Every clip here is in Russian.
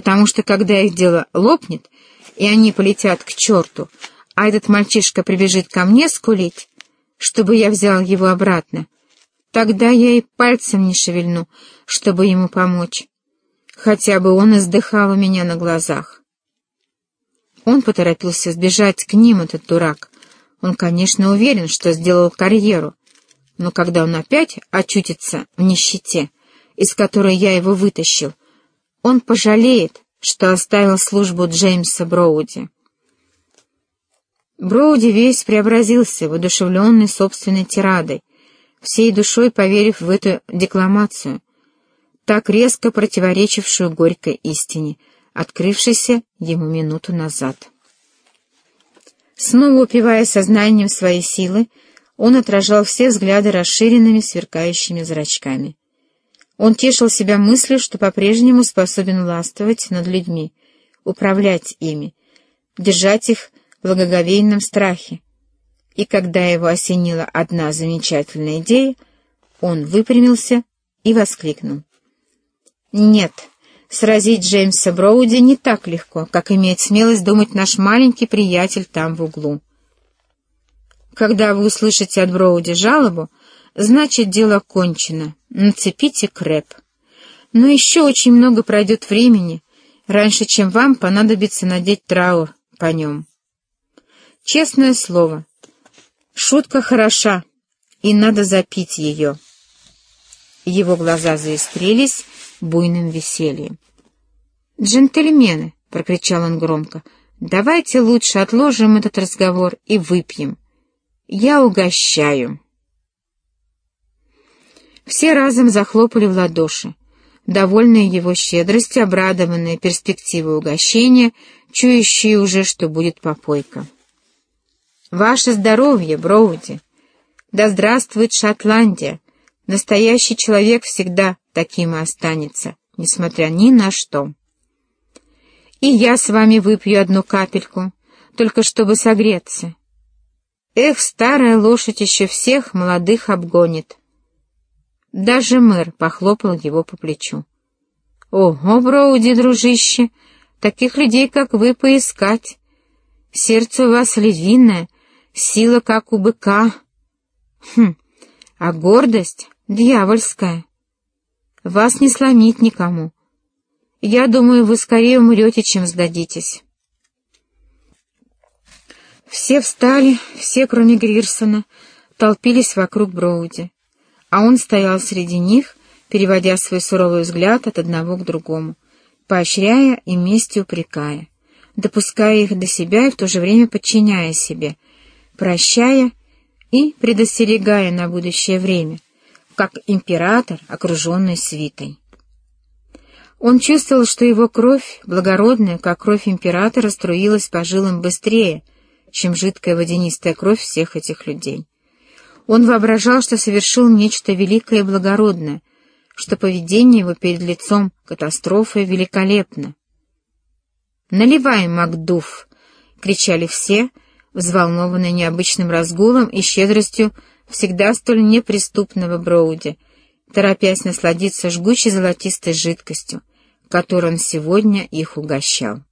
потому что когда их дело лопнет, и они полетят к черту, а этот мальчишка прибежит ко мне скулить, чтобы я взял его обратно, тогда я и пальцем не шевельну, чтобы ему помочь. Хотя бы он издыхал у меня на глазах. Он поторопился сбежать к ним, этот дурак. Он, конечно, уверен, что сделал карьеру, но когда он опять очутится в нищете, из которой я его вытащил, он пожалеет, что оставил службу Джеймса Броуди. Броуди весь преобразился, воодушевленный собственной тирадой, всей душой поверив в эту декламацию, так резко противоречившую горькой истине, открывшейся ему минуту назад. Снова упивая сознанием своей силы, он отражал все взгляды расширенными сверкающими зрачками. Он тешил себя мыслью, что по-прежнему способен властвовать над людьми, управлять ими, держать их в благоговейном страхе. И когда его осенила одна замечательная идея, он выпрямился и воскликнул. «Нет, сразить Джеймса Броуди не так легко, как имеет смелость думать наш маленький приятель там в углу. Когда вы услышите от Броуди жалобу, значит, дело кончено» нацепите крэп. Но еще очень много пройдет времени, раньше, чем вам понадобится надеть траур по нем. Честное слово, шутка хороша, и надо запить ее. Его глаза заискрились буйным весельем. «Джентльмены!» — прокричал он громко. «Давайте лучше отложим этот разговор и выпьем. Я угощаю». Все разом захлопали в ладоши, довольные его щедростью, обрадованные перспективой угощения, чующие уже, что будет попойка. «Ваше здоровье, Броуди! Да здравствует Шотландия! Настоящий человек всегда таким и останется, несмотря ни на что. И я с вами выпью одну капельку, только чтобы согреться. Эх, старая лошадь еще всех молодых обгонит. Даже мэр похлопал его по плечу. «Ого, Броуди, дружище, таких людей, как вы, поискать. Сердце у вас львиное, сила, как у быка. Хм, а гордость дьявольская. Вас не сломить никому. Я думаю, вы скорее умрете, чем сдадитесь». Все встали, все, кроме Грирсона, толпились вокруг Броуди а он стоял среди них, переводя свой суровый взгляд от одного к другому, поощряя и вместе упрекая, допуская их до себя и в то же время подчиняя себе, прощая и предостерегая на будущее время, как император, окруженный свитой. Он чувствовал, что его кровь, благородная, как кровь императора, струилась по жилам быстрее, чем жидкая водянистая кровь всех этих людей. Он воображал, что совершил нечто великое и благородное, что поведение его перед лицом катастрофы великолепно. «Наливай, Макдув!» — кричали все, взволнованные необычным разгулом и щедростью всегда столь неприступного Броуди, торопясь насладиться жгучей золотистой жидкостью, которой он сегодня их угощал.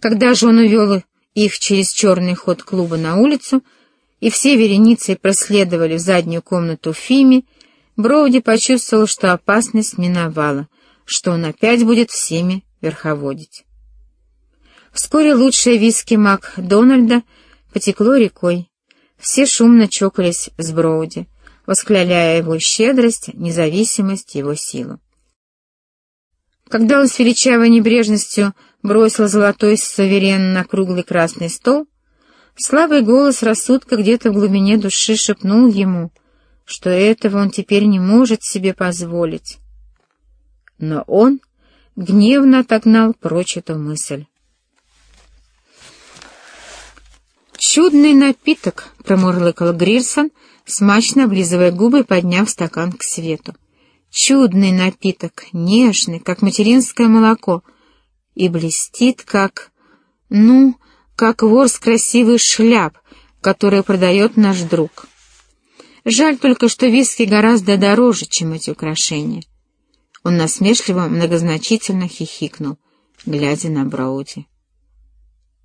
Когда же он увел их через черный ход клуба на улицу, и все вереницей проследовали в заднюю комнату Фими, Броуди почувствовал, что опасность миновала, что он опять будет всеми верховодить. Вскоре лучшее виски Мак Дональда потекло рекой. Все шумно чокались с Броуди, восхваляя его щедрость, независимость, его силу. Когда он с величавой небрежностью бросил золотой суверен на круглый красный стол, Слабый голос рассудка где-то в глубине души шепнул ему, что этого он теперь не может себе позволить. Но он гневно отогнал прочь эту мысль. «Чудный напиток!» — промурлыкал Грирсон, смачно облизывая губы и подняв стакан к свету. «Чудный напиток, нежный, как материнское молоко, и блестит, как... ну...» как ворс красивых шляп, которые продает наш друг. Жаль только, что виски гораздо дороже, чем эти украшения. Он насмешливо, многозначительно хихикнул, глядя на Броуди.